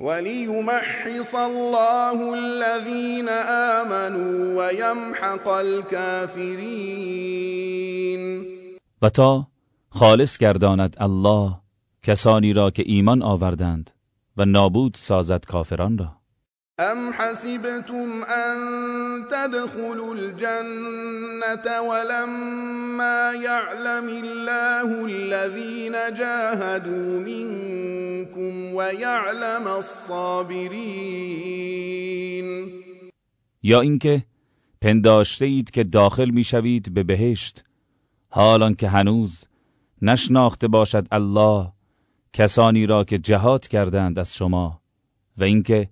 وليمحص الله الذين آمنوا ويمحق الكافرين. و تا خالص گرداند الله کسانی را که ایمان آوردند و نابود سازد کافران را. ام حسبتم ان تدخلوا الجنة ولما يعلم الله الذين جاهدوا منكم ويعلم الصابرين. یا اینکه پنداشته اید که داخل می‌شوید به بهشت حالان که هنوز نشناخته باشد الله کسانی را که جهاد کردند از شما و اینکه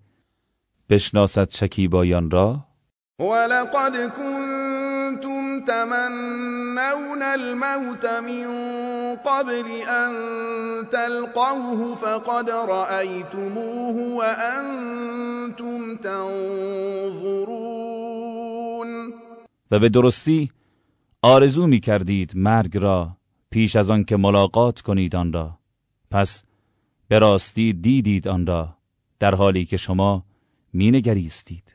بشناسد شکیبایان را. ولقد كنتم تمنون الموت من قبل ان تلقوه فقد رأيتموه وانتم تنظرون. و به درستی آرزو می کردید مرگ را پیش از آن که ملاقات کنید آن را. پس به راستی دیدید آن را در حالی که شما مینگریستید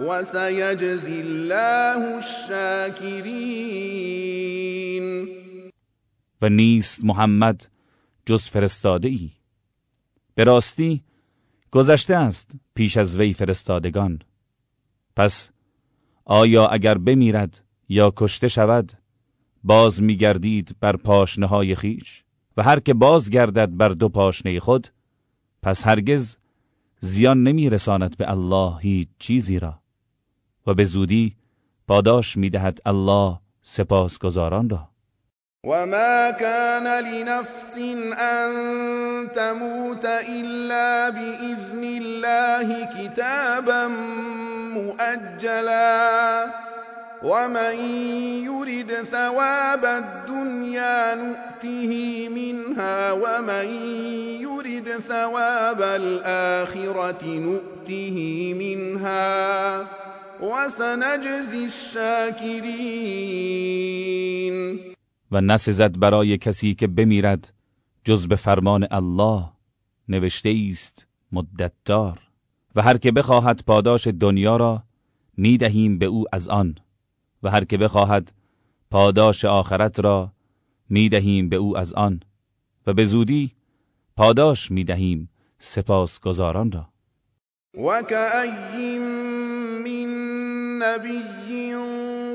وسيجزي الله الشاكرين. و نیست محمد جز فرستاده ای به راستی گذشته است پیش از وی فرستادگان. پس آیا اگر بمیرد یا کشته شود باز میگردید بر پاشنه های خیش؟ و هر که باز گردد بر دو پاشنه خود پس هرگز زیان نمیرساند به الله هیچ چیزی را. و به زودی پاداش می‌دهد الله سپاسگزاران را. وما كان لنفس ان تموت الا باذن الله كتابا مؤجلا ومن يرد ثواب الدنيا نؤته منها ومن يرد ثواب الآخرة نؤته منها وسنجزي الشاكرين. و نسزد برای کسی که بمیرد جز به فرمان الله نوشته است مدت دار و هر که بخواهد پاداش دنیا را می‌دهیم به او از آن. و هر که بخواهد پاداش آخرت را می‌دهیم به او از آن. و به زودی پاداش می‌دهیم سپاسگزاران را. و من نبی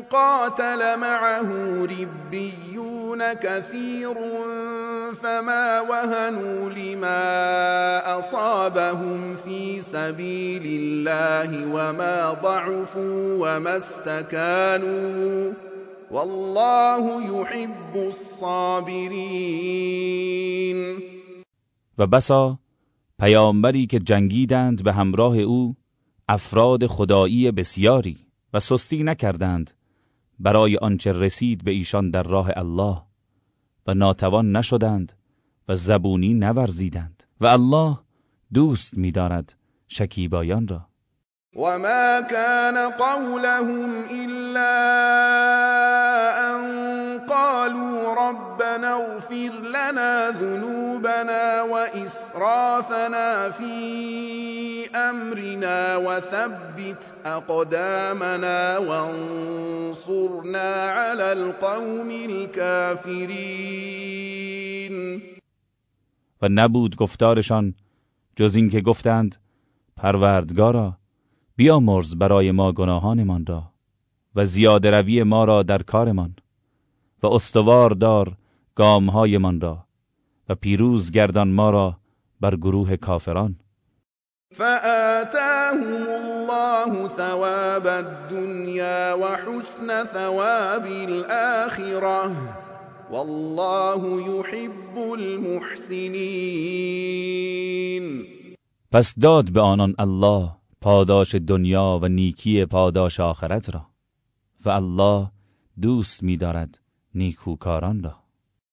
قاتل معه ربيون كثير فما وهنوا لما أصابهم في سبيل الله وما ضعفوا وما استكانوا والله يحب الصابرين. و بسا پیامبری که جنگیدند به همراه أو افراد خدایی بسیاری. و سستی نکردند برای آنچه رسید به ایشان در راه الله و ناتوان نشدند و زبونی نورزیدند و الله دوست می‌دارد شکیبایان را. وما كان قولهم إلا أن قالوا ربنا اغفر لنا ذنوبنا وإسرافنا في أمرنا وثبت أقدامنا وانصرنا على القوم الكافرين. و نبود گفتارشان جز اینکه گفتند پروردگارا بیامرز برای ما گناهانمان را و زیاده روی ما را در کارمان و استوار دار گامهایمان را و پیروز گردان ما را بر گروه کافران. فآتاهم الله ثواب الدنيا وحسن ثواب الآخرة. والله يحب المحسنين. پس داد به آنان الله پاداش دنیا و نیکی پاداش آخرت را و الله دوست می‌دارد نیکوکاران را.